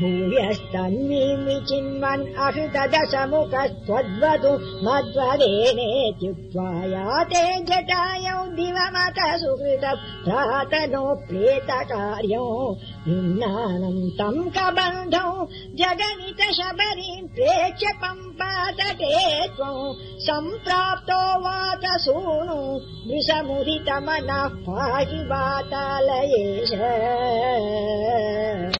भूयस्तन्विचिन्वन् अभि ददशमुखत्वद्वतु मध्वदेनेत्युक्त्वा याते जटायौ दिवमत सुकृत प्रातनो प्रेतकार्यो निम्नानम् तम् कबन्धौ जगनित शबरीम् प्रेक्ष्य पम्पातके त्वम् सम्प्राप्तो वात सूनु वृषमुदितमनः पाहि वातालयेश